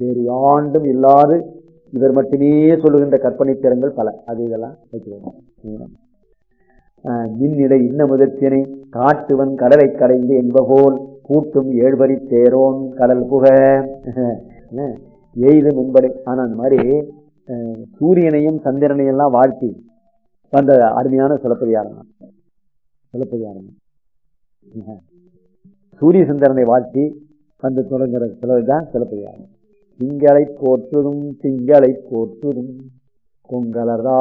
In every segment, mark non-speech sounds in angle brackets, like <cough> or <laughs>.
வேறு யாண்டும் இல்லாது இவர் மட்டுமே சொல்லுகின்ற கற்பனை திறங்கள் பல. அது இதெல்லாம் வைக்கிறோம் மின்னிடை இன்ன முதத்தினை காட்டுவன் கடலை கடைந்து என்பபோல் கூட்டும் ஏழ்வரி தேரோன் கடல் புக. எய்து முன்படை ஆனால் அந்த மாதிரி சூரியனையும் சந்திரனையும் எல்லாம் வாழ்த்தி வந்த அருமையான சிலப்பதிகாரம் சிலப்பதிகாரம் சூரிய சந்திரனை வாழ்த்தி வந்து தொடங்குற சிலதுதான் சிலப்பதிகாரம். திங்களை போற்றுதும் திங்களை போற்றுதும். கொங்கலரா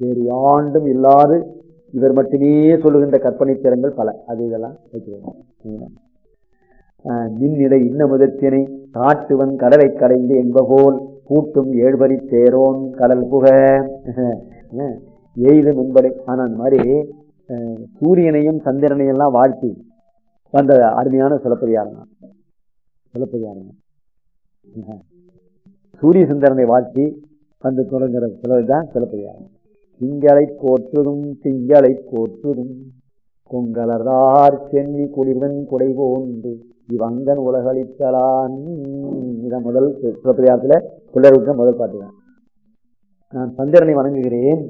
வேறு ஆண்டும் இல்லாது இவர் மட்டுமே சொல்லுகின்ற கற்பனை திறங்கள் பல. அது இதெல்லாம் வச்சுக்கோங்க ஆஹ் இன்ன முதத்தினை காட்டுவன் கடலை கடைந்து என்பபோல் கூட்டும் ஏழ்வரி தேரோன் கடல் புக. எய்தும் என்பதை ஆனால் அந்த மாதிரி சூரியனையும் சந்திரனையும் எல்லாம் வாழ்த்தி வந்த அருமையான சிலப்பதிகாரம் தான் சிலப்பதிகாரம் சூரிய சந்திரனை வாழ்த்தி வந்து தொடங்குற சிலதுதான் சிலப்பதிகாரம். திங்களை போற்றுதும் திங்களை போற்றுதும் பொங்கலர்தார் சென்னி குளிர்வன் குடை போன்று இவங்கன் உலகளித்தலான். இதான் முதல் சிலப்பதிகாரத்தில் குள்ளர் முதல் பாட்டு நான் சந்திரனை வணங்குகிறேன்.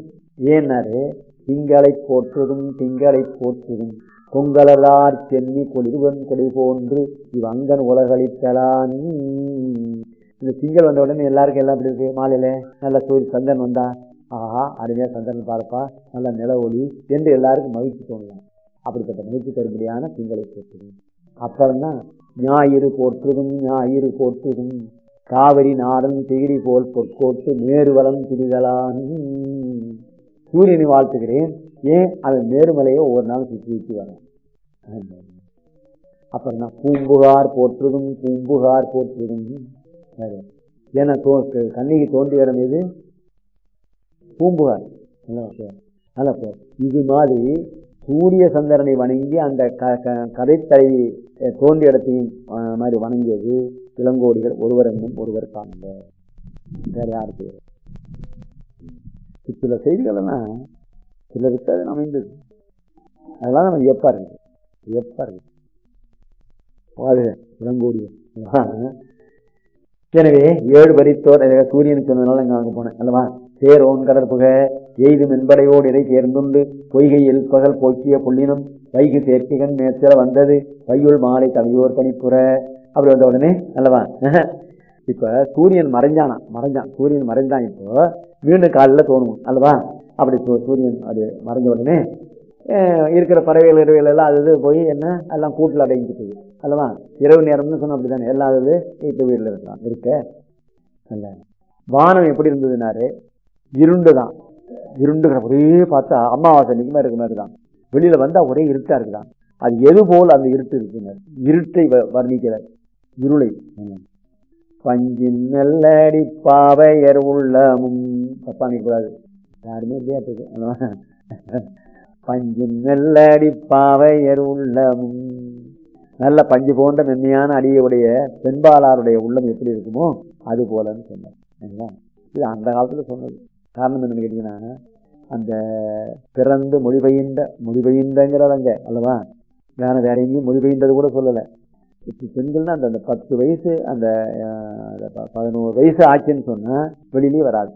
ஏன்னாரு? திங்களை போற்றுதும் திங்களை போற்றுதும். கொங்கலர்தார் சென்னி குளிர்வன் குடை போன்று இவங்கன் உலகளித்தலான் இந்த திங்கள் வந்த உடனே எல்லாருக்கும் எல்லாம் இப்படி இருக்கு? மாலையில நல்ல சூரிய சந்திரன் வந்தா? ஆஹா அருமையா சந்திரன் பார்ப்பா நல்ல நில ஒளி என்று எல்லாருக்கும் மகிழ்ச்சி தோணலாம் அப்படிப்பட்ட மகிழ்ச்சி தரும்படியான திங்களை போற்றுதும் அப்புறம்தான் ஞாயிறு போற்றுதும் ஞாயிறு போற்றுதும். காவிரி நாடன் திகிரி போல் பொற்கோட்டு மேருவலம் திரிதலான் சூரியனை வாழ்த்துகிறேன். ஏன் அவன் மேருமலையை ஒவ்வொரு நாளும் சுற்றி சுற்றி வரான் அப்புறம் தான் பூம்புகார் போற்றுதும் பூம்புகார் போற்றுதும். சரி. ஏன்னா தோ கண்ணிக்கு தோன்றி வரும் இது பூம்புகார். நல்லா பேர். நல்ல பேர் இது மாதிரி சூரிய சந்திரனை வணங்கி அந்த க க- கதைத்தலைவி தோண்டி தோன்றிய இடத்தையும் மாதிரி வணங்கியது இளங்கோடிகள் ஒருவர் என்னும் ஒருவர் காண்க வேற யாருக்கு சில செய்திகள் எல்லாம் சிலருக்கு அது அமைந்தது. அதெல்லாம் நம்ம வியப்பாக இருக்கு வியப்பாக இருக்கு வாழ்க இளங்கோடிகள் எனவே ஏழு வரித்தோர் சூரியன் சொன்னதுனால இங்கே அங்கே போனேன். அல்லவா? சேரோன் கடற்புக எய்தும் என்படையோடு இதை தேர்ந்துண்டு பொய்கையில் பகல் போக்கிய புள்ளினும் வைகு சேர்க்கைகன் மேற்சில வந்தது. வையுள் மாலை தவியோர் பணிப்புற. அப்படி வந்த உடனே அல்லவா? இப்போ சூரியன் மறைஞ்சானா மறைஞ்சான். சூரியன் மறைஞ்சான் இப்போ. மீண்டும் காலில் தோணும் அல்லவா? அப்படி சூரியன் அது மறைஞ்ச உடனே இருக்கிற பறவைகள் இரவைகள் எல்லாம் அது இது போய் என்ன எல்லாம் கூட்டில் அடைஞ்சிட்டு அல்லவா? இரவு நேரம்னு சொன்னா அப்படிதானே எல்லாம் அது இப்போ வீட்டில் இருக்கலாம். இருக்க? அல்ல. வானம் எப்படி இருந்ததுனாரு? இருண்டு தான் இருண்டு ஒரே பார்த்தா அமாவாசை நிகமா இருக்க மாதிரி தான். வெளியில் வந்தால் ஒரே இருட்டாக இருக்குதான். அது எது போல் அந்த இருட்டு இருக்குங்க இருட்டை வ- வர்ணிக்கிறார் இருளை. பஞ்சின் நெல்லடி பாவையர் உள்ளமும். தப்பா நிற்கக்கூடாது யாருமே இல்லையா இருக்குது அல்லவா? பஞ்சின் நெல்லடி பாவையர் உள்ளமும். நல்ல பஞ்சு போன்ற மென்மையான அடியுடைய பெண்பாளாருடைய உள்ளம் எப்படி இருக்குமோ அது போலன்னு சொன்னார். சரிங்களா? இது அந்த காலத்தில் சொன்னது. காரணம் என்னன்னு கேட்டீங்கன்னா அந்த பிறந்து மொழிபெயர்ந்த அங்கே அல்லவா? வேற வேற எங்கேயும் மொழிபெயர்ந்தது கூட சொல்லலை. இப்போ பெண்கள்னா அந்த அந்த பத்து வயசு அந்த அந்த பதினோரு வயசு ஆச்சுன்னு சொன்னால் வெளியிலேயே வராது.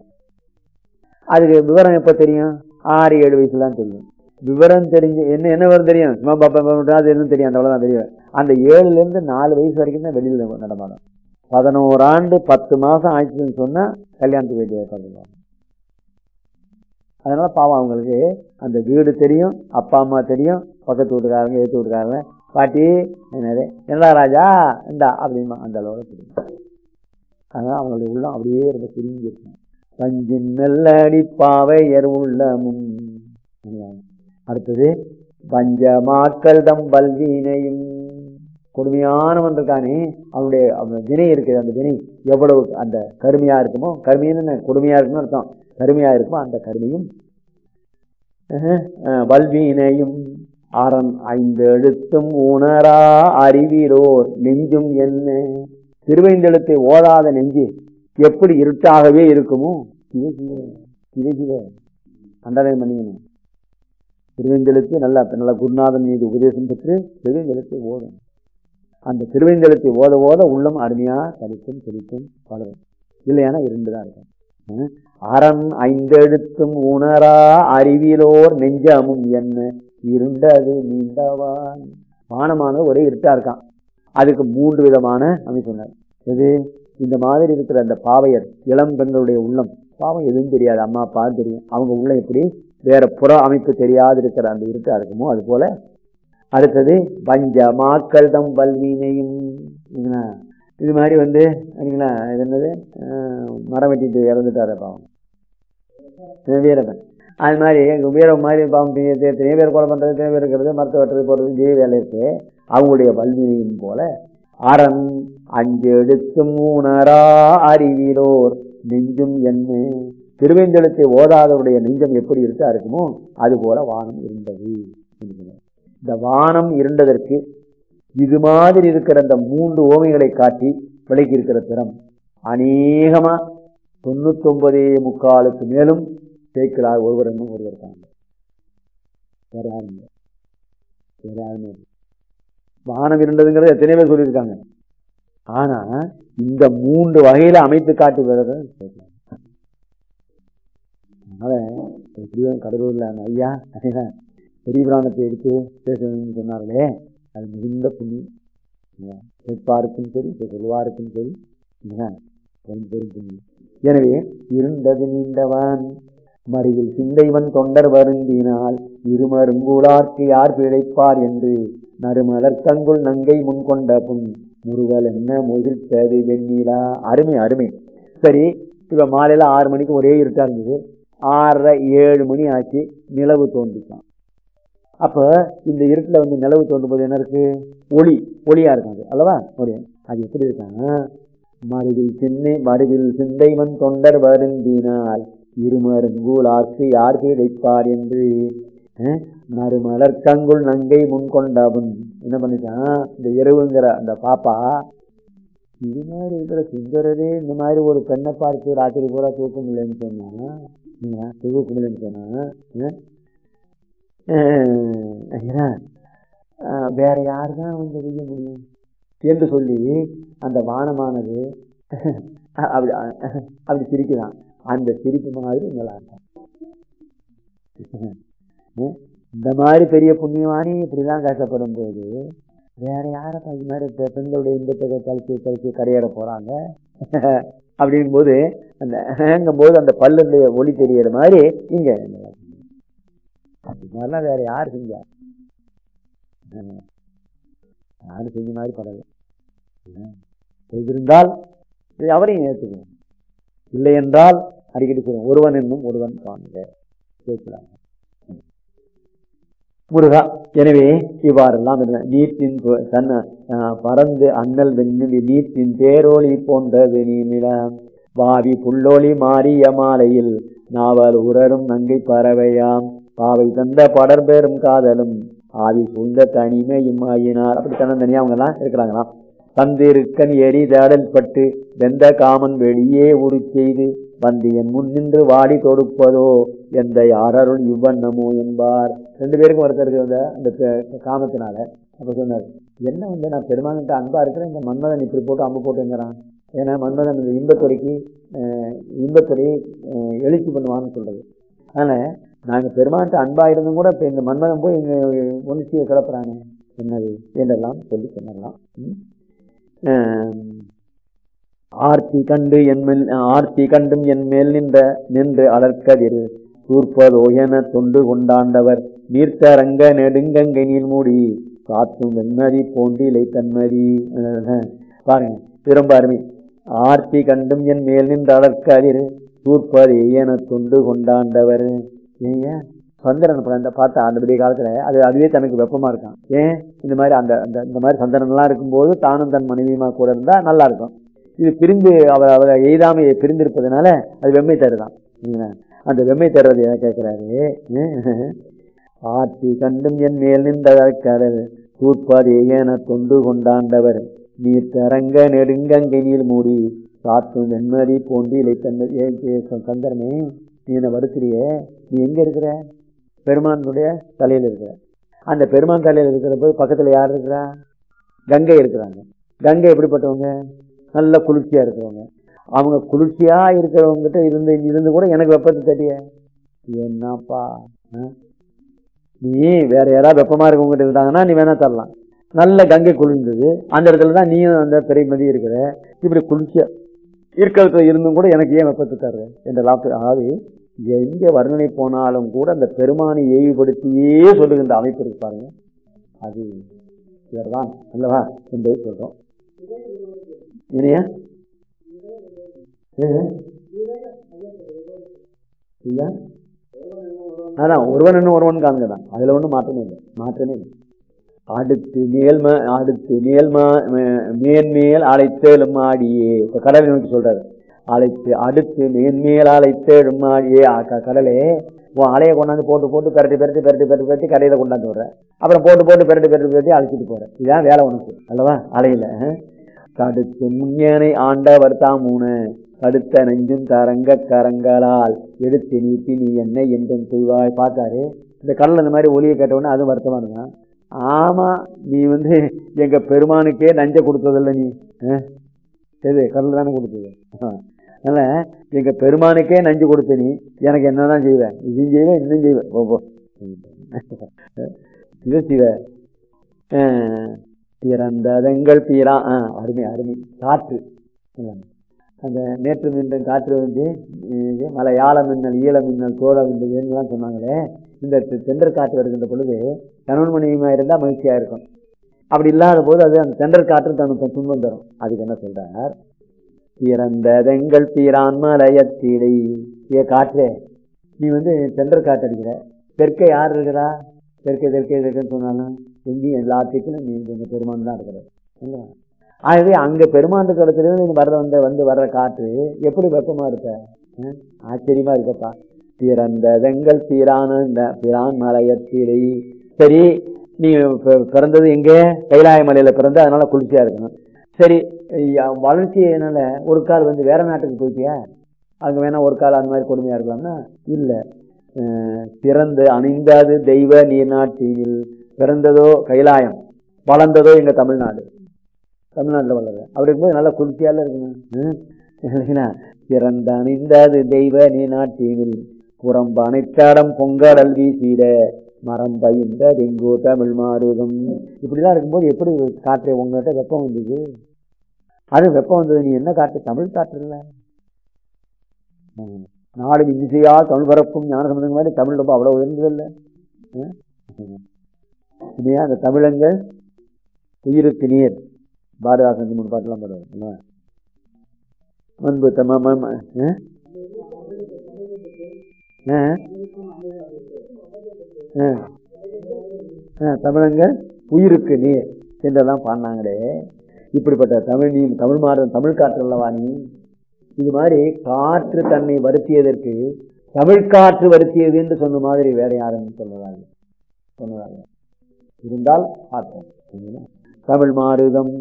அதுக்கு விவரம் எப்போ தெரியும்? ஆறு ஏழு வயசுல தான் தெரியும். விவரம் தெரிஞ்சு என்ன என்ன விவரம் தெரியும்? சும்மா பாப்பா அது என்ன தெரியும். அந்த அவ்வளோதான் தெரியும் அந்த ஏழுலேருந்து நாலு வயசு வரைக்கும் தான் வெளியில் நடமாடும். பதினோரு ஆண்டு பத்து மாதம் ஆயிடுச்சுன்னு சொன்னால் கல்யாணத்துக்கு வேண்டிய பண்ணுவாங்க. அதனால் பாவம் அவங்களுக்கு. அந்த வீடு தெரியும் அப்பா அம்மா தெரியும் பக்கத்து வீட்டுக்காரங்க ஏற்று வீட்டுக்காரங்க. பாட்டி என்னது? என்னடா ராஜா? இந்தா அப்படிமா. அந்த அளவுக்கு தெரியும். அதனால் அவங்களுடைய உள்ளம் அப்படியே ரொம்ப சுருங்கி இருக்கும். பஞ்சின் மெல்லடி பாவையர் உள்ளமும். அடுத்தது பஞ்சமாக்கள் தம் பல்வீனையும் கொடுமையானவன் இருக்கானே அவனுடைய வினை இருக்குது அந்த வினை எவ்வளவு அந்த கருமையா இருக்குமோ கருமைன்னு கொடுமையாக கொடுமையா அர்த்தம். கருமையா இருக்குமோ அந்த கருமையும் அஹ், அஹ், வல்வீனையும். அறம் ஐந்து எழுத்தும் உணரா அறிவீரோர். நெஞ்சும் என்ன? திருவைந்தெழுத்தை ஓதாத நெஞ்சு. எப்படி இருட்டாகவே இருக்குமோ? கண்டனம் பண்ணிக்கணும். திருவேந்தெழுத்து நல்ல நல்ல குருநாதன் மீது உபதேசம் பெற்று திருவேந்தெழுத்தை ஓதும் அந்த திருவேந்தலத்தை ஓத ஓத உள்ளம் அருமையா தலித்தும் செழித்தும் வளரும் இல்லையானா இருண்டுதான் இருக்கும். அறம் ஐந்தெழுத்தும் உணரா அறிவிலோர் நெஞ்சமும் என்ன? இருண்டது நீண்டவான் வானமான ஒரே இருட்டா இருக்கான். அதுக்கு மூன்று விதமான அமைப்புனர் எது? இந்த மாதிரி இருக்கிற அந்த பாவையர் இளம் பெண்களுடைய உள்ளம் பாவம் எதுவும் தெரியாது அம்மா அப்பா தெரியும். அவங்க உள்ள எப்படி வேற புற அமைப்பு தெரியாது இருக்கிற அந்த இருட்டா இருக்குமோ அது போல அடுத்தது பஞ்சமாக்கள் தம் பல்வீனையும் இது மாதிரி வந்து சரிங்களா? இது என்னது? மரம் வெட்டிட்டு இறந்துட்டாரு பாவம். இது அது மாதிரி வீரம் மாதிரி பாவம் பெரிய எத்தனையோ பேர் கொலை பண்றது எத்தனையோ பேர் இருக்கிறது மரத்தை வெட்டுறது போடுறது இதே வேலை இருக்கு. அவங்களுடைய வல்வினையும் போல அறம் அஞ்சு எடுத்தும் உணரா அறிவிலோர் நெஞ்சும் என்ன? திருவேந்தெழுத்தை ஓதாதவருடைய நெஞ்சம் எப்படி இருக்கா இருக்குமோ அது போல வானம் இருந்தது இந்த வானம் இருண்டதற்கு இது மாதிரி இருக்கிற அந்த மூன்று ஓமைகளை காட்டி விளக்கி இருக்கிற திறம் அநேகமா தொண்ணூத்தொன்பதே முக்காலுக்கு மேலும் சேர்க்கிறார் ஒருவர் என்னும் ஒருவர் இருக்காங்க வானம் இருண்டதுங்கிறது எத்தனை பேர் சொல்லியிருக்காங்க. ஆனா இந்த மூன்று வகையில அமைத்து காட்டி அதனால எப்படியோ கடலூர்ல ஐயா ஐயா, பெரிய எடுத்து பேசணும்னு சொன்னார்களே அது மிகுந்த புண்ணியம். கேட்பாருக்கும் சரி சொல்வாருக்கும் சரி பெரும் புண்ணியம். எனவே இருண்டது நீண்டவன் மறியில் சிந்தைவன் தொண்டர் வருந்தினால் இருமருங்குளார்க்கு யார் பிழைப்பார் என்று நறுமலர் தங்குள் நங்கை முன் கொண்ட புண் முருகல் என்ன முகிழ்த்தது வெண்ணிலா? அருமை அருமை. சரி இப்போ மாலையில் ஆறு மணிக்கு ஒரே இருட்டாக இருந்தது. ஆறரை ஏழு மணி ஆச்சு நிலவு தோன்றிச்சான் அப்போ இந்த இருட்டில் வந்து நிலவு தோன்றும் போது என்ன இருக்குது ஒளி ஒளியாக இருக்காது அல்லவா? ஒளி. அது எப்படி இருக்காங்க மருவில் சிந்தை மருவில் சிந்தைவன் தொண்டர் வருந்தினால் இருமருங்கூலார்க்கு யார் கிடைப்பார் என்று நறுமலர் கங்குள் நங்கை முன் என்ன பண்ணிட்டான் இந்த இரவுங்கிற அந்த பாப்பா இது மாதிரி இருக்கிற சுந்தரரே இந்த மாதிரி ஒரு பெண்ணை பார்த்து ராத்திரி பூரா தூக்கம் இல்லைன்னு சொன்னா என்ன, தூக்கம் இல்லைன்னு சொன்னா என்ன? வேற யாரு தான் வந்து செய்ய முடியும்? என்று சொல்லி அந்த வானமானது அப்படி அப்படி சிரிக்குதான் அந்த சிரிப்பு மாதிரி நல்லா இருக்கும் இந்த மாதிரி பெரிய புண்ணியவானி இப்படிலாம் கஷ்டப்படும் போது வேற யாரப்பா இது மாதிரி பெண்களுடைய இன்பத்தை கழிச்சு கழிச்சு கரையேற போறாங்க? <laughs> அப்படிங்கும் போது அந்த போது அந்த பல்லுடைய ஒளி தெரியற மாதிரி இங்க அது மாதிரிலாம் வேற யார் செஞ்சா? அஹ், யாரும் செஞ்ச மாதிரி படலை. செய்திருந்தால் அவரையும் ஏற்றுக்கணும். இல்லை என்றால் அடிக்கடி சொல்லுவோம் ஒருவன் என்னும் ஒருவன் காணுங்க கேட்கலாம் முருகா எனவே இவ்வாறெல்லாம் இருந்த நீட்டின் தன்ன பறந்து அண்ணல் வெண்ணி நீட்டின் பேரோழி போன்றது நீமிடம். பாவி புள்ளொளி மாறிய மாலையில் நாவல் உரரும் நங்கை பறவையாம். பாவை தந்த படர்பெரும் காதலும் ஆவி சூழ்ந்த தனிமையும் ஆயினார். அப்படி தன்னந்தனியா அவங்க எல்லாம் இருக்கிறாங்களாம். தந்திருக்கன் எரி தேடல் பட்டு வெந்த காமன் வெளியே உரு செய்து வந்து என் முன் நின்று வாடி தொடுப்பதோ எந்த யாரருள் இவ்வண்ணமோ என்பார். ரெண்டு பேருக்கும் ஒருத்தருக்கு வந்த அந்த காமத்தினால. அப்போ சொன்னார் என்ன வந்து நான் பெருமான்கிட்ட அன்பாக இருக்கிறேன் இந்த மன்மதன் இப்படி போட்டு அம்பு போட்டுங்கிறான். ஏன்னா மன்மதன் இந்த இன்பத்துறைக்கு இன்பத்துறையை எழுச்சி பண்ணுவான்னு சொல்கிறது அதனால் நாங்கள் பெருமான்கிட்ட அன்பாக இருந்தும் கூட இப்போ இந்த மன்மதன் போய் எங்கள் உணர்ச்சியை கிளப்புறானே. என்னது? என்றெல்லாம் சொல்லி சொன்னலாம் ஆர்த்தி கண்டு என் மேல் ஆர்த்தி கண்டும் என் மேல் நின்ற நின்று அலர்கதிர் கூர்ப்பதோ என தொண்டு கொண்டாண்டவர். நீர்த்தரங்க நெடுங்கங்கை நீர் மூடி காத்தும் வெண்மதி போன்றிலை தன்மதி. பாருங்க திரும்ப அருமை. ஆர்த்தி கண்டும் என் மேல் நின்ற அதிர் தூர்ப்பதே என தொண்டு கொண்டாண்டவர். ஏங்க சந்திரன் இப்ப அந்த பார்த்தா அந்த பெரிய காலத்துல அது அதுவே தனக்கு வெப்பமா இருக்கான் ஏன்? இந்த மாதிரி அந்த அந்த இந்த மாதிரி சந்திரன் எல்லாம் இருக்கும்போது தானும் தன் மனைவியுமா கூட இருந்தா நல்லா இருக்கும் இது பிரிந்து அவர் அவரை எய்தாமையை பிரிந்திருப்பதனால அது வெம்மை தருதான். அந்த வெம்மை தருவது என கேட்கிறாரு? ஆர்த்தி கண்டும் என் மேல் நின்றதற்கடல் தூர்ப்பதே என தொண்டு கொண்டாண்டவர். நீர் தரங்க நெடுங்கங்கை நீர் மூடி சாத்தும் வெண்மதி போன்றி இலை தந்த நீ என்ன வருத்திரியே? நீ எங்கே இருக்கிற? பெருமானுடைய தலையில் இருக்கிற. அந்த பெருமான் தலையில் இருக்கிற போது பக்கத்தில் யார் இருக்கிறா? கங்கை இருக்கிறாங்க. கங்கை எப்படிப்பட்டவங்க? நல்ல குளிர்ச்சியாக இருக்கிறவங்க. அவங்க குளிர்ச்சியாக இருக்கிறவங்ககிட்ட இருந்து இருந்து கூட எனக்கு வெப்பத்தை தெரிய என்னப்பா நீ வேற யாராவது வெப்பமா இருக்கவங்கிட்ட இருந்தாங்கன்னா நீ வேணா தரலாம். நல்ல கங்கை குளிர்ந்தது. அந்த இடத்துல தான் நீயும் அந்த பிறைமதி இருக்கிற. இப்படி குளிர்ச்சியா இருக்கிறதுல இருந்தும் கூட எனக்கு ஏன் வெப்பத்தை தர்ற? என்ற லாபத்தை அதாவது எங்கே வர்ணனை போனாலும் கூட அந்த பெருமானை ஏவுபடுத்தியே சொல்லுகின்ற அமைப்பு இருக்கு பாருங்க. அது இவர்தான் அல்லவா? என்பதை சொல்றோம். இல்லையா இல்லையா அதான் ஒருவன் என்ன ஒருவன் காண்க தான். அதுல ஒன்றும் மாற்றமே இல்லை. மாற்றமே இல்லை. அடுத்து மேல்ம அடுத்து மேல்மா மேன்மேல் அழைத்தேலும் ஆடியே. இப்போ கடலை நோக்கி சொல்றாரு. அழைத்து அடுத்து மேன்மேல் அழைத்தேலும் ஆடியே. கடலே உன் அலையை கொண்டாந்து போட்டு போட்டு பெரட்டி பெரட்டி பெரட்டி பெரட்டி பெரட்டி கடையில கொண்டாந்து விடுற. அப்புறம் போட்டு போட்டு பெரட்டி பெரட்டி பெரட்டி அழைச்சிட்டு போகிறேன் இதுதான் வேலை உனக்கு. அல்லவா? அலையில. தடுத்து முன்னேனை ஆண்டவர் மூணு அடுத்த நெஞ்சும் தரங்க கரங்களால் எடுத்து நீட்டி நீ என்ன என்றும் செய்வாய். பார்த்தாரு. இந்த கடல் இந்த மாதிரி ஒலியை கேட்டவுடனே அதுவும் வருத்தமாக இருந்தான் ஆமாம் நீ வந்து எங்கள் பெருமானுக்கே நஞ்சை கொடுத்ததில்ல நீ. எது கடல் தானே கொடுத்தது? அதனால் எங்கள் பெருமானுக்கே நஞ்சு கொடுத்த நீ எனக்கு என்னதான் செய்வேன் இதையும் செய்வேன் இன்னும் செய்வேன் போ, இது இதை செய்வ. பீரா ஆ அருமை அருமை. காற்று. அந்த நேற்று மின்னல் காற்று வந்து இது மலையாள மின்னல் ஈழ மின்னல் தோழ மின்னல் சொன்னாங்களே இந்த தெ- தென்றல் காற்று வருகின்ற பொழுது கணவன் மனைவியமாக இருந்தால் மகிழ்ச்சியாக இருக்கும். அப்படி இல்லாத போது அது அந்த தென்றல் காற்று தனக்கு துன்பம் தரும். அதுக்கு என்ன சொல்கிறார் பிறந்ததெங்கள் பீரான் மலையத்தீடை. ஏ காற்றே நீ வந்து தென்றல் காற்று அடிக்கிற. தெற்கே யார் இருக்கிறா? தெற்கே தெற்கே தெற்கேன்னு சொன்னாலும் எங்கேயும் எல்லாத்துக்கும் நீ இந்த பெருமான் தான் இருக்கிற இல்லையா? ஆகவே அங்கே பெருமாண்டு இடத்துல வர்ற வந்த வந்து வர்ற காற்று எப்படி வெப்பமாக இருக்க? ஆச்சரியமாக இருக்கப்பா. பிறந்ததெங்கள் சீரான இந்த பிரான் மலையத்திரை சரி நீ பிறந்தது எங்கே? கைலாய மலையில் பிறந்த அதனால் குளிர்ச்சியாக இருக்கணும். சரி ஐயா, வளர்ச்சியினால ஒரு கால் வந்து வேறு நாட்டுக்கு போயிட்டியா? அங்கே வேணால் ஒரு கால் அந்த மாதிரி கொடுமையாக இருக்கலாம்னா? இல்லை. பிறந்து அணிந்தாது தெய்வ நீர்நாட்டியில் பிறந்ததோ கைலாயம் வளர்ந்ததோ எங்கள் தமிழ்நாடு. தமிழ்நாட்டில் வளர்றேன். அப்படி இருக்கும்போது நல்லா குளிர்ச்சியால இருக்கணும் ம்? இல்லைங்களா பிறந்த அணிந்தது தெய்வ நீநாட்டினில் புறம்பு அனைத்தாடம் பொங்கடல் வீசிட மரம் இந்த டெங்கு தமிழ் மாறுதம். இப்படிலாம் இருக்கும்போது எப்படி காற்று உங்கள்கிட்ட வெப்பம் வந்தது? அது வெப்பம் வந்தது நீ என்ன காற்று? தமிழ் காற்று இல்லை நாடு இசையா தமிழ் பரப்பும் ஞான சம்பந்தம் மாதிரி தமிழ் ரொம்ப அவ்வளோ உயர்ந்ததில்லை. இல்லையா அந்த தமிழங்கள் உயிருக்கு நீர். பாரதிதாசன் மூணு பாட்டுலாம் பாடுவார் என்ன? முன்பு தம தமிழங்க ஆ? ஆ? ஆ. ஆ, உயிருக்கு நீர் சென்றெல்லாம் பாடினாங்களே இப்படிப்பட்ட தமிழ் நீ தமிழ் மாறும் தமிழ் காற்று அல்லவா நீ இது மாதிரி காற்று தன்னை வருத்தியதற்கு தமிழ் காற்று வருத்தியது என்று சொன்ன மாதிரி வேற யாரும் சொல்லலாங்க சொன்னதாங்க இருந்தால் பார்த்தோம் தமிழ் மாறுதம்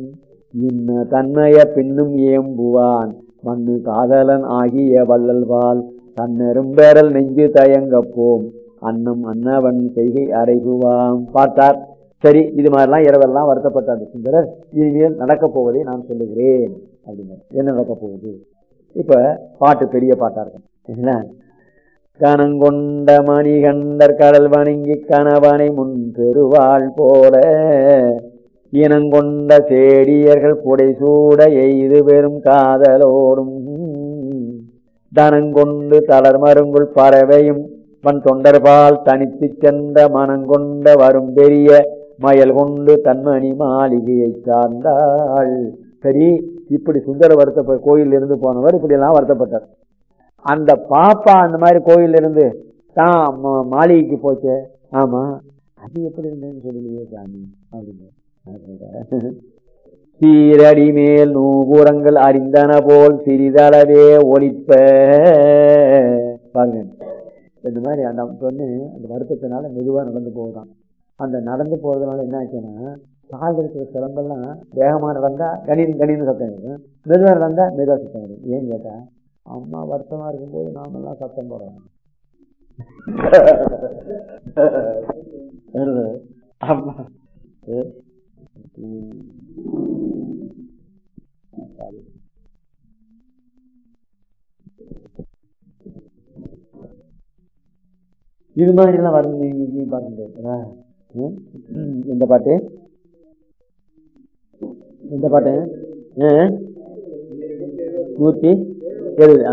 இன்ன தன்மைய பின்னும் ஏம்புவான். மண்ணு காதலன் ஆகிய வள்ளல்வாள். தன்னெரும்பேரல் நெஞ்சு தயங்கப்போம். அன்னம் அன்னவன் செய்கை அறைகுவாம். பார்த்தார். சரி இது மாதிரிலாம் இரவெல்லாம் வருத்தப்பட்ட அந்த சுந்தரர். இனிமேல் நடக்கப் போவதை நான் சொல்லுகிறேன். அப்படின்னு என்ன நடக்கப் போகுது? இப்போ பாட்டு பெரிய பாட்டாக இருக்கும் சரிங்களா கனங்கொண்ட மணிகண்டர் கடல் வணங்கி கணவனை முன் பெறுவாள் போல. இனங்கொண்ட சேடியர்கள் புடைசூட எய்து பெரும் காதலோடும். தனங்கொண்டு தளர் மருங்குள் பறவையும் வன் தொண்டர்பால் தனித்து சென்ற மனங்கொண்ட வரும் பெரிய மயல் கொண்டு தன்மணி மாளிகையை சார்ந்தாள். சரி இப்படி சுந்தர வருத்த கோயில் இருந்து போனவர் இப்படி எல்லாம் வருத்தப்பட்டார். அந்த பாப்பா அந்த மாதிரி கோயில் இருந்து தான் மாளிகைக்கு போச்சே. ஆமா. அது எப்படி இருந்ததுன்னு சொல்லலையே சாமி அப்படின்னு <laughs> சீரடி மேல் நூபுரங்கள் அறிந்தன போல் சிறிதளவே ஒழிப்ப. பாருங்க. இந்த மாதிரி அந்த பொண்ணு அந்த வருத்தத்தினால மெதுவாக நடந்து போகுதான். அந்த நடந்து போகிறதுனால என்ன ஆச்சுன்னா கால் இருக்கிற சிலம்பெல்லாம் வேகமாக நடந்தா கணினி கணினு சத்தம் இருக்கும் மெதுவாக நடந்தால் மெதுவாக சத்தம் வரும் ஏன்னு கேட்டால் அம்மா வருத்தமாக இருக்கும்போது நாமெல்லாம் சத்தம் போடுறோம் <laughs> அம்மா இது மாதிரி எல்லாம் வரும் நீங்க பார்க்க முடியாது எந்த பாட்டு? எந்த பாட்டு? நூத்தி எழுபது.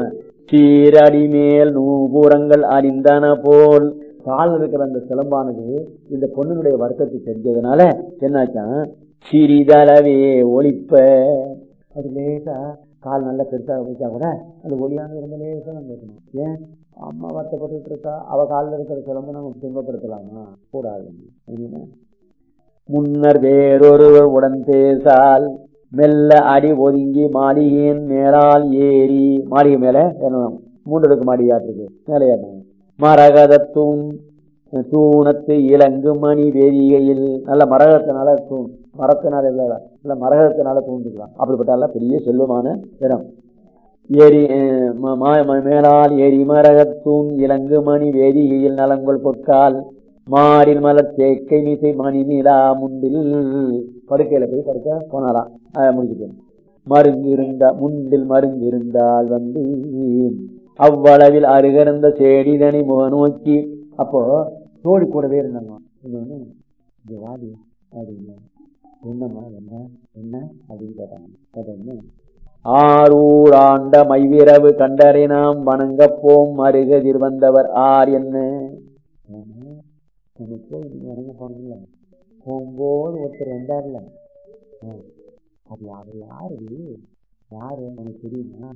சீரடி மேல் நூபூரங்கள் அறிந்தன போல். கால் இருக்கிற அந்த சிலம்பானது இந்த பொண்ணுடைய வருத்தத்தை தெரிஞ்சதுனால என்னாச்சான்? சிறிதளவே ஒழிப்ப. அது லேசா கால் நல்லா பெருசாக வச்சா கூட அந்த ஒளியான ரொம்ப லேசாக நம்ம இருக்கணும். ஏன்? அம்மா வருத்தப்பட்டு இருக்கா? அவள் காலில் இருக்கிற சிலம்பு நம்ம துன்பப்படுத்தலாமா? கூடாது. முன்னர் வேறொருவர் உடன் பேசால் மெல்ல அடி ஒதுங்கி மாளிகையின் மேலால் ஏறி மாளிகை மேலே ஏறணும் மூன்றடுக்கு ஆட்டுக்கு மேலே ஏறணும் மரகதத்தும் தூணத்து இலங்கு மணி வேதிகையில் நல்ல மரகத்தினால தூண். மரத்தினால இல்லை இல்லை மரகத்தினால தூண்டுக்கலாம். அப்படிப்பட்டால பெரிய செல்வமான இடம். ஏரி மேலால் ஏரி மரகத்தூண் இலங்கு மணி வேதியில் நலங்கொள் பொற்கால் மாறில் மலர் தேக்கை மிசை மணி நிலா முண்டில் படுக்கையில் போய் படுக்க போனாலாம். முடிச்சுட்டு. மருங்கு இருந்தா முண்டில் மருங்கு இருந்தால் வந்து. அவ்வளவில் அருகிருந்த செடிதனி முக நோக்கி. அப்போ தோழி கூடவே இருந்தாங்க இது வாடி அப்படின்னா என்னம்மா என்ன? என்ன? அப்படின்னு கேட்டாங்க கேட்டாங்க ஆரூர் ஆண்ட மைவிரவு கண்டரை நாம் வணங்கப்போம் அருகதிர் வந்தவர் ஆர் என்ன வணங்க போனீங்களா? போகும்போது ஒருத்தர் வந்தார்ல. அது அவர் யாரு? யாரு? எனக்கு தெரியுமா?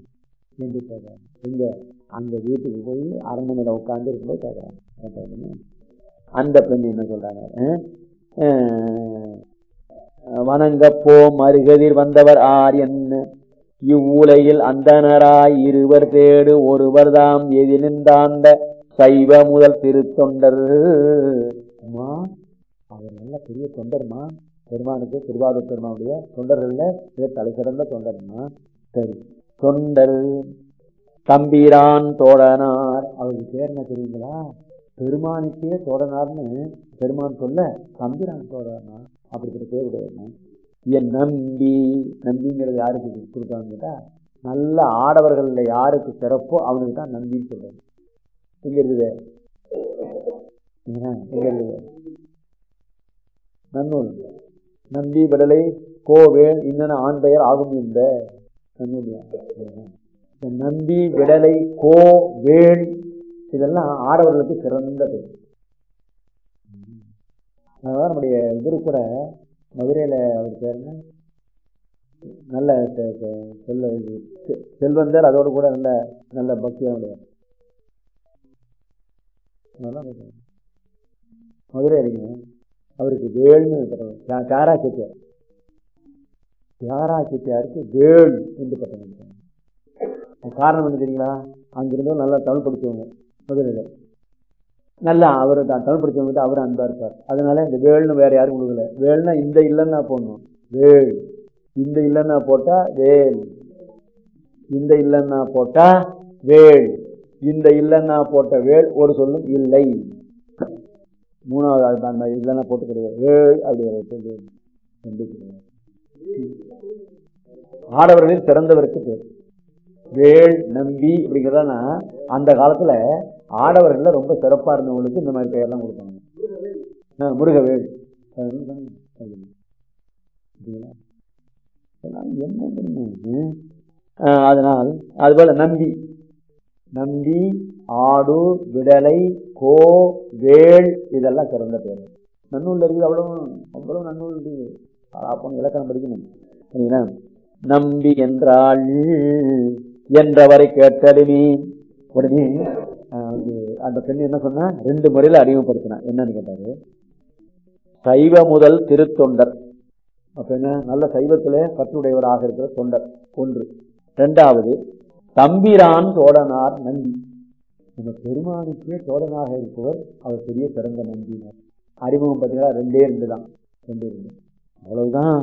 என்று கேட்குறாங்க எங்க? அந்த வீட்டுக்கு போய் அரண்மனையில் உட்காந்து இருக்கும்போது கேட்குறாங்க அந்த பெண் என்ன சொல்றாங்க? வணங்கப்போம் மறுகதிர் வந்தவர் ஆர் என்ன இவ்வுலகில் அந்தனராய் இருவர் தேடு ஒருவர் தாம் எதிர்ந்தாண்ட சைவ முதல் திருத்தொண்டர். அம்மா அவர் நல்ல பெரிய தொண்டர்மா. பெருமானுக்கு திருவாரூர் பெருமானுடைய தொண்டர்கள்ல மிக தலை சிறந்த தொண்டர்மா. சரி தொண்டர் தம்பிரான் தோழனார். அவருக்கு பேர் என்ன தெரியுங்களா? பெருமானுக்கே தோழனார்னு பெருமான் சொல்ல தம்பிரான் தோழனா அப்படிப்பட்ட பேர் உடையவன் என் நம்பி நம்பிங்கிறது யாருக்கு கொடுத்தான்னு கேட்டா நல்ல ஆடவர்கள்ல யாருக்கு சிறப்போ அவனுக்கு தான் நம்பின்னு சொல்றாரு எங்கே இருக்குது? எங்கே இருக்குது? நன்னூல். நம்பி விடலை கோவேல் இன்னென்ன ஆண் பெயர் ஆகும் இந்த நம்பி விடலை கோ வேள் இதெல்லாம் ஆடவர்களுக்கு சிறந்த பெயர். அதனால் நம்முடைய இவர் கூட மதுரையில் அவர் பேர் நல்ல செல்வ செல்வந்தர் அதோடு கூட நல்ல நல்ல பக்தியானுடைய மதுரை அறிஞர் அவருக்கு வேள்னு சாரா செட்டியார் சாரா செட்டியாருக்கு வேள் என்று பட்டம் காரணம் என்ன தெரியுங்களா? அங்கிருந்தும் நல்லா தமிழ் படித்தவங்க மதுரையில். நல்லா அவர் தான் தமிழ் படித்தவங்க அவர் அன்பாக இருப்பார். அதனால இந்த வேல்னு வேறு யாரும் கொடுக்கல. வேல்னா இந்த இல்லைன்னா போடணும். வேல். இந்த இல்லைன்னா போட்டால் வேல். இந்த இல்லைன்னா போட்டால் வேல். இந்த இல்லைன்னா போட்ட வேல் ஒரு சொல்லும் இல்லை. மூணாவது ஆள் அந்த மாதிரி இல்லைன்னா போட்டு கிடையாது. வேல் அப்படி ஆடவர்களில் சிறந்தவருக்கு பேர். வேள் நம்பி அப்படிங்கிறதானா அந்த காலத்தில் ஆடவர்களில் ரொம்ப சிறப்பாக இருந்தவங்களுக்கு இந்த மாதிரி பெயர்லாம் கொடுப்பாங்க முருகவேல் என்ன அதனால் அதுபோல் நம்பி. நம்பி ஆடு விடலை கோ வேள் இதெல்லாம் சிறந்த பேர். நன்னூல் இருக்குது அவ்வளோ அவ்வளோ நன்னூல் இருக்குது. அப்போ இலக்கணம் படிக்கணும். சரிங்களா? நம்பி என்றாள் என்றவரை கேட்டலுமே உடனே அந்த பெண் என்ன சொன்னா ரெண்டு முறையில் அறிமுகப்படுத்தினா. என்னன்னு கேட்டாரு? சைவ முதல் திருத்தொண்டர். அப்ப என்ன? நல்ல சைவத்திலே பற்றுடையவராக இருக்கிற தொண்டர். ஒன்று. ரெண்டாவது தம்பிரான் தோழனார் நந்தி. நம்ம பெருமானுக்கே தோழனாக இருப்பவர் அவர் பெரிய பிறந்த நந்தினார் அறிமுகம் பார்த்தீங்கன்னா ரெண்டே ரெண்டு தான் ரெண்டே ரெண்டு. அவ்வளவுதான்.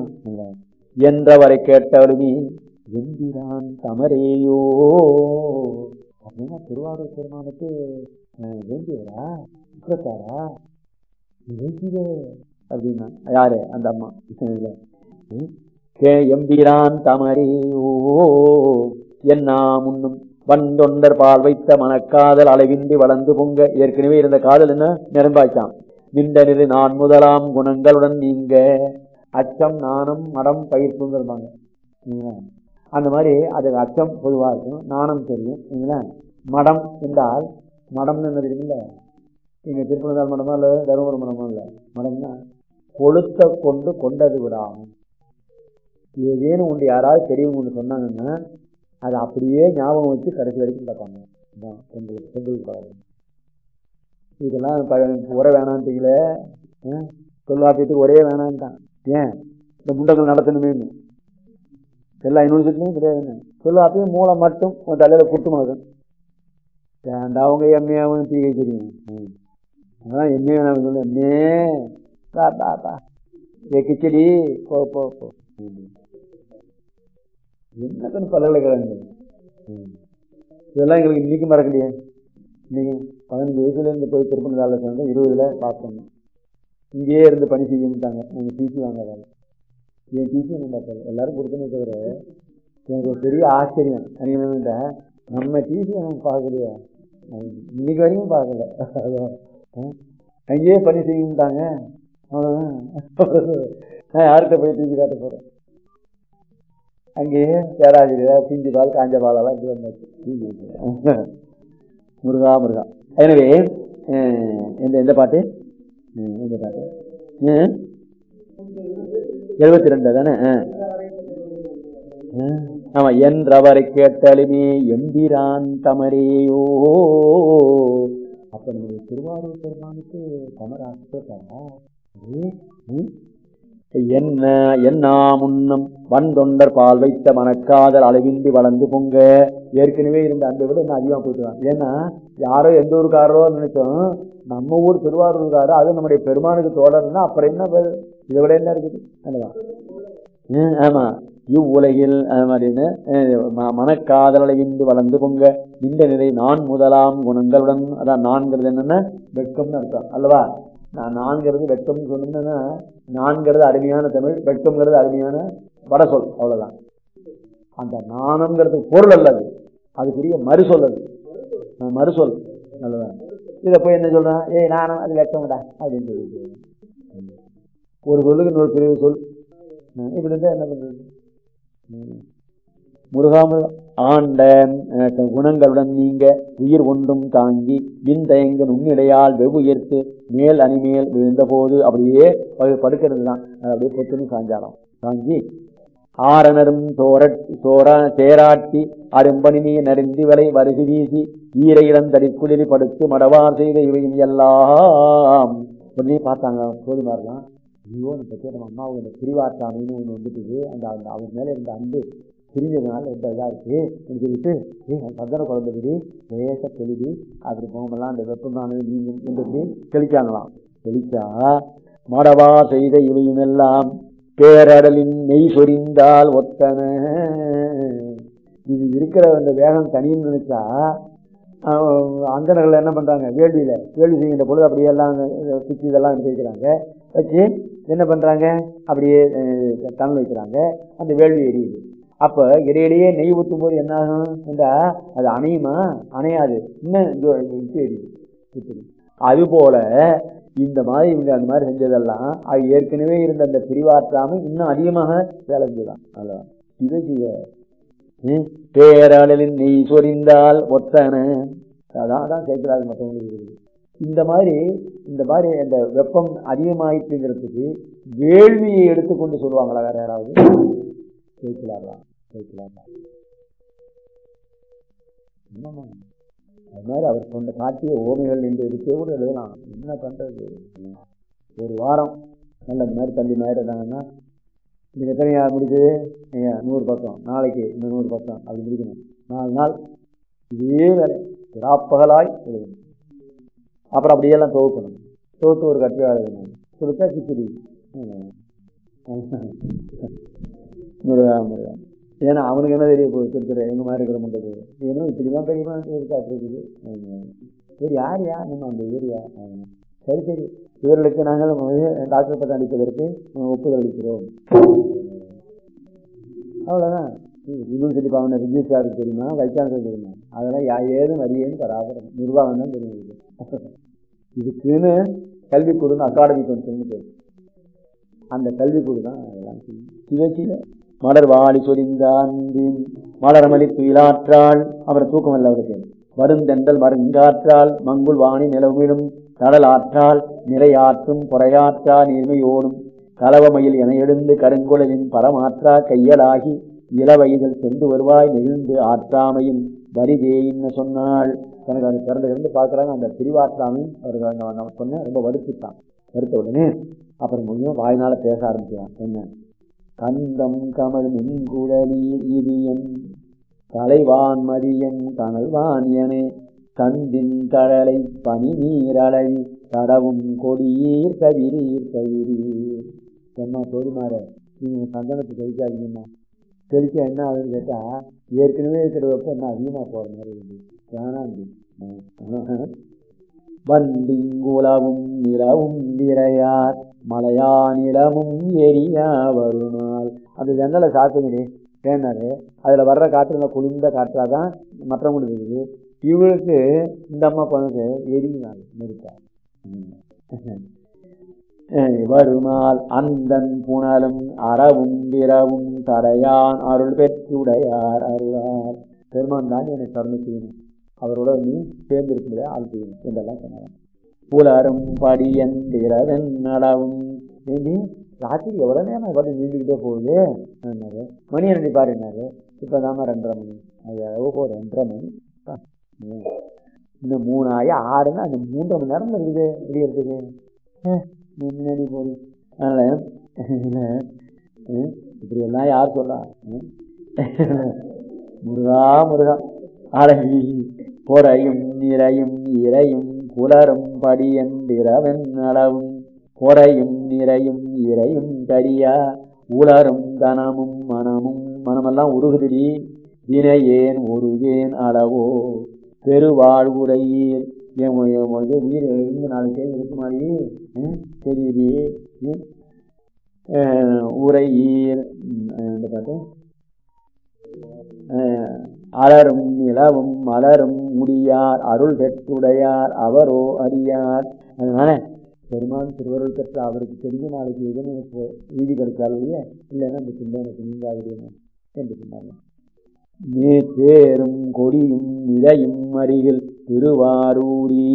என்றவரை கேட்டவருமே எந்திரான் தமரேயோ. அப்படின்னா திருவாரூர் பெருமானுக்கு வேண்டியவரா? குற்றத்தாரா வேண்டியதே அப்படின்னா யாரு? அந்த அம்மா. கே எம்பிரான் தமரேயோ. என்னா முன்னும் வண்டொண்டர் பால் வைத்த மனக்காதல் அளவின்றி வளர்ந்து பொங்க. ஏற்கனவே இருந்த காதல் என்ன? நிரம்பாய்ச்சான் நின்றனிது நான் முதலாம் குணங்களுடன் நீங்க. அச்சம் நாணம் மடம் பயிர்ப்புங்கிறப்பாங்க அந்த மாதிரி அதுக்கு அச்சம் பொதுவாக இருக்கும். நாணம் தெரியும். இல்லைங்களா? மடம் என்றால் மடம்னு என்ன தெரியுமில்ல? நீங்கள் திருப்பனந்தாள் மடமா இல்லை தருமபுரம் மடமா இல்லை? மடம்னா கொளுத்த கொண்டு கொண்டது விடாமல். ஏதேனும் ஒன்று யாராவது பெரியவங்க ஒன்று சொன்னாங்கன்னா அதை அப்படியே ஞாபகம் வச்சு கடைசி வரைக்கும் பார்ப்பாங்க. இதான் பெண்களுக்கு பெண்களுக்கு இதெல்லாம் ப- உரை வேணான்ட்டீங்கள தொழிலாட்டியத்துக்கு ஒரே வேணான்ட்டான். ஏன்? இந்த முண்டங்கள் நடத்தணுமேன்னு. எல்லா யூனிவர்சிட்டிலையும் கிடையாதுன்னு அப்பயும் மூளை மட்டும் உன் தலையில் குட்டு மகன் ஏன்டா அவங்க எம்ஏவும் பிஹெச் தெரியும் அதான் எம்ஏ நான் சொல்ல. எம்ஏ பா பா கிச்சடி போ போ போ. ம். பல்கலைக்கழகங்கள் ம். இதெல்லாம் எங்களுக்கு இன்றைக்கும் மறக்கலையே. இன்றைக்கி பதினஞ்சு வயசுலேருந்து போய் திருப்பணத்தாளில் சேர்ந்து இருபதுல பாஸ் பண்ணோம். இங்கேயே இருந்து பணி செய்யட்டாங்க நாங்கள் டிசி வாங்காதாங்க என் டீச்சர் என்ன பார்த்தாங்க எல்லாரும் கொடுக்கணும் தவிர எனக்கு ஒரு பெரிய ஆச்சரியம். அன்னைக்கு நம்ம டீச்சர் நம்ம பார்க்கலையா. இன்னைக்கு வரைக்கும் பார்க்கல. அதான். அங்கேயே பணி செய்யட்டாங்க நான் யார்கிட்ட போய் டீச்சர் காட்ட போகிறேன் அங்கேயே பேராஜிரியா பிஞ்சு பால் காஞ்ச பாலெல்லாம் இப்படி வந்தாச்சு. முருகா முருகா. எனவே எந்த எந்த பாட்டு? எந்த பாட்டு? எழுபத்தி ரெண்டு தானே? ஆமா என்றவரை கேட்டலுமே எம்பிரான் தமரேயோ. அப்ப நம்முடைய திருவாரூர் பெருமானுக்கு தமர் என்ன முன்னம் வன் தொண்டர் பால் வைத்த மனக்காதல் அளவின்றி வளர்ந்து பொங்க. ஏற்கனவே இருந்த அன்பை விட இன்னும் அதிகமாக போயிட்டுவான் ஏன்னா யாரோ எந்த ஊருக்காரோ நினைச்சோம் நம்ம ஊர் திருவாரூர்காரோ அது நம்முடைய பெருமானுக்கு தோழர்னா அப்புறம் என்ன ப- இதை விட என்ன இருக்குது? அல்லவா ம், ஆமா. இவ்வுலகில் அது மாதிரின்னு அஹ், ம- வளர்ந்து பொங்க இந்த நிலை நான் முதலாம் குணங்களுடன். அதான் நான்கிறது என்னன்னா வெட்கம்னு அர்த்தம். அல்லவா? நான் நான்கிறது வெட்கம்னு சொன்னோம்னா நான்கிறது அருமையான தமிழ் வெட்கம்ங்கிறது அருமையான வட சொல் அவ்வளவுதான். அந்த நாணம்ங்கிறது பொருள் அல்லது அது. அதுக்குரிய மறுசொல் அது. மறுசொல். அல்லவா? இதை போய் என்ன சொல்றான்? ஏய் நானும் அது வெட்கம்டா அப்படின்னு சொல்லி ஒரு சொல்லுக்கு இன்னொரு பிரிவு சொல். இப்படி இருந்தால் என்ன பண்ணுறது முருகாமல் ஆண்ட குணங்களுடன் நீங்க உயிர் ஒன்றும் தாங்கி விந்தயங்கள் நுண்ணிடையால் வெவ்வுயர்த்து மேல் அணிமேல் விழுந்த போது அப்படியே படுக்கிறது தான் அப்படியே பொத்துன்னு சாஞ்சாரம். சாஞ்சி ஆரணரும் தோரட் தோரா தேராட்டி அரும்பணிமே நரிந்தி வலை வருகி வீசி ஈர இளந்தடிக்குளிரி படுத்து மடவார் செய்த இவையும் எல்லாம். உடனே பார்த்தாங்க போதுமாரெல்லாம் ஐயோ இந்த பற்றி நம்ம அம்மாவுக்கு இந்த பிரிவாற்றாமைன்னு ஒன்று வந்துட்டுது. அந்த அந்த அவங்க மேலே இருந்த அன்பு பிரிஞ்சதுனால இந்த இதாக இருக்குது அப்படின்னு சொல்லிட்டு ஏ சந்தன குழந்தைடி லேச தெளிது அப்படி போகலாம் அந்த வெப்பமானது நீங்கும் என்று சொல்லி தெளிச்சாங்களாம் தெளிச்சா மடவா செய்த இவையும் எல்லாம் பேரடலின் நெய் சொரிந்தால் ஒத்தன. இது இருக்கிற அந்த வேகம் தனியும்னு நினைச்சா அந்தனர்கள் என்ன பண்ணுறாங்க வேள்வியில் வேள்வி செய்கின்ற பொழுது அப்படியே எல்லாம் சுற்றி இதெல்லாம் எடுத்து வைக்கிறாங்க வச்சு என்ன பண்ணுறாங்க அப்படியே அஹ், வைக்கிறாங்க. அந்த வேள்வி எரியுது. அப்போ இடையிலேயே நெய் ஊற்றும் போது என்ன ஆகும் என்றால் அது அணையுமா? அணையாது. இன்னும் எரியுது? அதுபோல இந்த மாதிரி இவங்க அந்த மாதிரி செஞ்சதெல்லாம் அது ஏற்கனவே இருந்த அந்த பிரிவாற்றாமை இன்னும் அதிகமாக வேலை செய்யலாம் அவ்வளவுதான். இது செய்ய ம், நெய் சொரிந்தால் ஒத்தன. அதான் அதான் சேர்க்கிறாரு மற்றவங்களுக்கு இந்த மாதிரி இந்த மாதிரி அந்த வெப்பம் அதிகமாயிட்டுங்கிறதுக்கு வேள்வியை எடுத்துக்கொண்டு சொல்லுவாங்களா வேற யாராவது? சேர்க்கலாங்களா கேட்கலாமா அது மாதிரி அவர் கொண்ட காட்டிய ஓமைகள் என்று இருக்கே கூட எழுதலாம் என்ன பண்ணுறது ஒரு வாரம் நல்ல இந்த மாதிரி தள்ளி மாறிடுறாங்கன்னா நீங்கள் இது எத்தனையா முடிச்சது நூறு பக்கம். நாளைக்கு இந்த நூறு பக்கம். அப்படி முடிக்கணும். நாலு நாள் இதே வேலை. ராப்பகலாய் எழுதணும். அப்புறம் அப்படியெல்லாம் தொகுக்கணும் துவத்து ஒரு கட்டுரை எழுதணும் கொடுத்தா கிச்சடி முருகா முருகா. ஏன்னா அவனுக்கு என்ன தெரிய போகுது திருத்துறை எங்கள் மாதிரி இருக்கிற முட்டது ஏன்னா இப்படிதான் பெரியமா இருக்காட்டு இருக்குது சரி யார் யார்? நம்ம அந்த ஏரியா சரி சரி. இவர்களுக்கு நாங்கள் டாக்டர் பட்டம் அளிப்பதற்கு ஒப்புதல் அளிக்கிறோம். அவ்வளோதான் யூனிவர்சிட்டி பவன ரிஜிஸ்டாருக்கு தெரியுமா? வைக்கானது தெரியுமா? அதெல்லாம் யா ஏதும் அறியேன்னு பராபரம். நிர்வாகம் தான் தெரியுது இதுக்குன்னு கல்விக்கூடுன்னு அகாடமி வந்து பேர். அந்த கல்விக்கூடு தான் அதெல்லாம் சில மலர் வாடி சொரிந்தான் மலரமளி துயிலாற்றாள். அவரை தூக்கம் இல்லை வருந்தெண்டல் மருங்காற்றால் மங்குள் வாணி நிலவிடும் கடல் ஆற்றால் நிறையாற்றும் பொறையாற்றா நீர்மையோடும். கலவமையில் என எழுந்து கருங்குழலின் பரமாற்றா கையலாகி. இளவயதில் சென்று வருவாய் நெகிழ்ந்து ஆற்றாமையும் வரிதேயின்னு சொன்னாள். தனக்கு அந்த பிறந்த இருந்து பார்க்குறாங்க. அந்த பிரிவாற்றாமையும் அவர்கள் நம்ம சொன்ன ரொம்ப வருத்திட்டான் வருத்த உடனே அப்புறம் முடியும் வாய்னால பேச ஆரம்பிக்கிறான். என்ன? கந்தம் கமல் மின்குழலி இதியன் தலைவான் மதியன் கனல்வான் என கந்தின் கடலை பனி நீரளவி தடவும் கொடியீர் கவிரீர் கவிரீர் என்ன போதுமாற. நீங்கள் சந்தனத்தை தெளிக்காதீங்கம்மா. தெளிக்க என்ன ஆகுதுன்னு கேட்டால் ஏற்கனவே இருக்கிற வெப்பம் என்ன அதிகமாக போகிற மாதிரி இருக்குது வேணாம் உலவும் நிலவும் நிறையார் மலையா நிலமும் எரியா வருநாள் அந்த ஜன்னலை சாத்துங்கடி ஏன்னாரு அதில் வர்ற காற்று குளிர்ந்த காற்றாக தான் மற்றவங்களுக்கு இருக்குது. இவளுக்கு இந்த அம்மா பொண்ணுக்கு எரியினாள் நிறுத்தா வருமால் அந்தன் புனலும் அறவும் பிறவும் தரையான் அருள் பெற்றுடையார் அருளார். பெருமான் தான் எனக்கு கருணை செய்யணும். அவரோட நீ சேர்ந்து ஆள் செய்யணும் என்றெல்லாம் சொன்னாங்க புலரும் படியன் திறவன் நடவும். நீ ராத்திரி எவ்வளோ நேரம் பார்த்து நீண்டுக்கிட்டே போகுது? மணி என்ன பாருன்னாரு இப்போ தாம ரெண்டரை மணி. அது ரெண்டரை மணி. இந்த மூணு ஆகி ஆறுன்னா அந்த மூன்றரை மணி நேரம் இருக்குது. விடியறதுக்கு முன்னாடி போகுது அதனால் இப்படியெல்லாம் யார் சொல்றா? முருகா முருகா. அழகி பொறையும் நிறையும் இறையும் புலரும் படியன்றிரவன் அளவும். பொறையும் நிறையும் இறையும் கரியா. உலரும் தனமும் மனமும் மனமெல்லாம் உருகுதிரி வினையேன் உருகேன் அளவோ. பெருவாழ்வுரையீர் என் உயிர் இருந்து நாளைக்கு இருக்கு மாதிரி தெரியுது. உரையீர் இந்த பாட்டு அலரும் நிலவும் மலரும் முடியார் அருள் பெற்றுடையார் அவரோ அறியார். அதனால பெருமான் திருவருள் பெற்ற அவருக்கு தெரிஞ்ச நாளைக்கு எதுவும் எனக்கு நீதி கிடைச்சாலுடைய இல்லைன்னா இந்த சிந்தை எனக்கு நீங்காது என்று சொன்னாங்க நீ தேரும் கொடியும் இதையும் அருகில் திருவாரூரி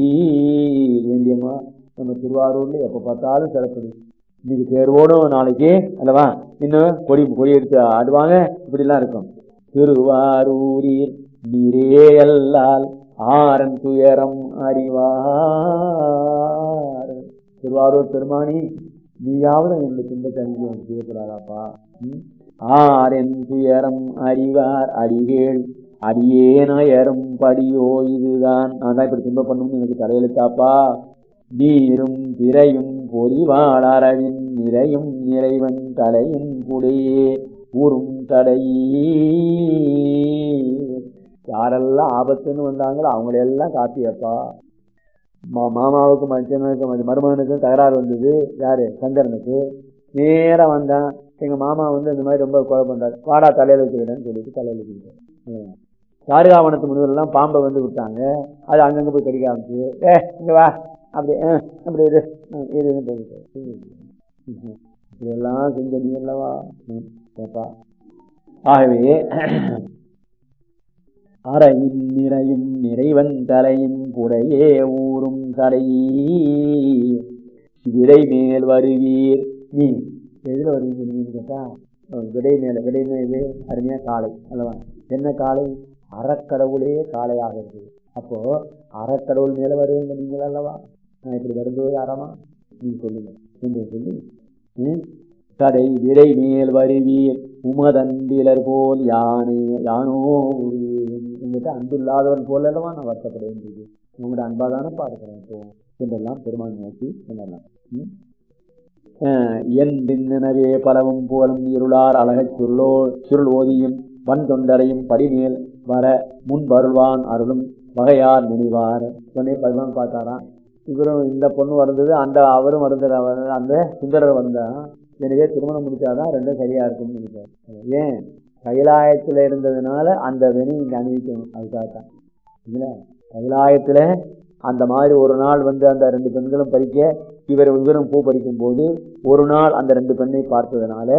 வேண்டியம்மா நம்ம திருவாரூர்ல எப்போ பார்த்தாலும் சிறப்பு இன்னைக்கு தேர்வோடும் நாளைக்கு அல்லவா? இன்னும் கொடி கொடி எடுத்து ஆடுவாங்க. இப்படிலாம் இருக்கும். திருவாரூரில் நீரே அல்லால் ஆரன் துயரம் அறிவார். திருவாரூர் பெருமானி நீயாவது எங்களுக்கு இந்த கல்வியும் செய்யக்கூடாதாப்பா ஆரென் துயரம் அறிவார். அடிகேள் ஏறும் படியோ இதுதான். நான் தான் இப்படி துன்ப பண்ணணும்னு எனக்கு தலையெழுத்தாப்பா. நீரும் திரையும் பொறிவாளரவின் நிறையும் இறைவன் தலையின் குடையே ஊரும் தடை யாரெல்லாம் ஆபத்துன்னு வந்தாங்களோ அவங்களெல்லாம் காப்பியப்பா. மா மாமாவுக்கு மச்சனுக்கு மருமகனுக்கும் தகராறு வந்தது. யாரு? சந்திரனுக்கு நேராக வந்தான். எங்கள் மாமா வந்து இந்த மாதிரி ரொம்ப கொலை பண்ணுறாரு வாடா தலையில் வச்சுக்கிட்டேன்னு சொல்லிட்டு தலையில் வச்சுக்கிட்டேன் சாருகாவனத்து முனிவரெல்லாம் பாம்பை வந்து விட்டாங்க. அது அங்கங்கே போய் கடிக்க ஆரம்பிச்சு ஏ இங்கே வா. அப்படி அப்படி இரு. இதுன்னு போயிட்டு இதெல்லாம் செஞ்ச நீ அல்லவா கேப்பா. ஆகவே அறையின் நிறையும் நிறைவன் தலையின் புடையே ஊறும் தலை விடை மேல் வருவீர். நீ எதில் வருவீங்க நீங்கள் கேட்டா விடை மேலே விடை மேலே அருமையாக காளை அல்லவா? என்ன காளை அறக்கடவுளே காளையாக இருக்குது அப்போ அறக்கடவுள் மேல வருவீங்க நீங்கள் அல்லவா? நான் இப்படி வரும்போது அறமா? நீ சொல்லுங்க. என்று சொல்லி தடை விடை மேல் வருவீர். உமதண்டிலர் போல் யானே யானோ எங்கிட்ட அன்பு இல்லாதவன் போல அல்லவா நான் வருத்தப்பட வேண்டியது உங்களோட அன்பாக தானே பார்க்கிறேன் இப்போ. என்றெல்லாம் பெருமான் நோக்கி சொன்னலாம் என் பின்னவே பலவும் போலும் இருளார். அழகச் சுருளோ சுருள் ஓதியும் வன் தொண்டரையும் படிமேல் வர முன் வருவான் அருளும் வகையார் நினைவார். உடனே பகவான் பார்த்தாராம். இவரும் இந்த பொண்ணு வந்தது அந்த அவரும் வருந்த அந்த சுந்தரர் வந்தா எனவே திருமணம் முடிச்சாதான் ரெண்டும் சரியாக இருக்கும்னு நினைக்கிறார். ஏன்? கைலாயத்தில் இருந்ததுனால அந்த வினை இங்கே அணிவிக்கணும் அதுக்காகத்தான். இல்லை? கைலாயத்தில் அந்த மாதிரி ஒரு நாள் வந்து அந்த ரெண்டு பெண்களும் பறிக்க இவர் இவரும் பூ பறிக்கும் போது ஒரு நாள் அந்த ரெண்டு பெண்ணை பார்த்ததுனால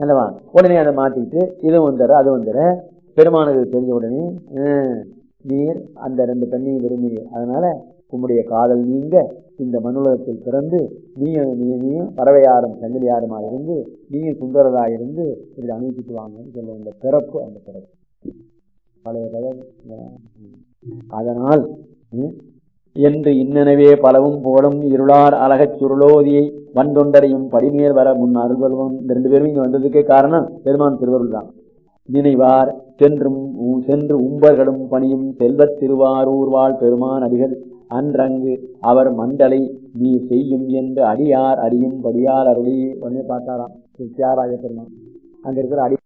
என்னவா? உடனே அதை மாட்டிட்டு இது வந்துடுற அது வந்துடுற பெருமானது தெரிஞ்ச உடனே நீர் அந்த ரெண்டு பெண்ணையும் விரும்புகிறீர் அதனால உம்முடைய காதல் நீங்க இந்த மனுலகத்தில் பிறந்து நீயும் நீயும் பறவையாரும் சங்கிலியாருமா இருந்து நீயும் சுந்தரராக இருந்து இப்படி அனுப்பிட்டு வாங்கன்னு சொல்ல இந்த பிறப்பு அந்த பிறப்பு. பழைய கதை. அதனால் என்று இன்னனவே பலவும் போடும் இருளார் அழகச் சுருளோதியை வந்தொண்டரையும் படிமேல் வர முன் அருள்வருவம் இந்த ரெண்டு பேரும் இங்கே வந்ததுக்கே காரணம் பெருமான் திருவருள் தான் நினைவார் சென்றும் சென்று உம்பர்களும் பணியும் செல்வத் திருவாரூர் வாழ் பெருமான் அடிகள். அன்றங்கு அவர் மண்டலை நீ செய்யும் என்று அடியார் அறியும் படியார் அருளி. உடனே பார்த்தாராம். தியாகராஜ பெருமான். அங்க இருக்கிற அடி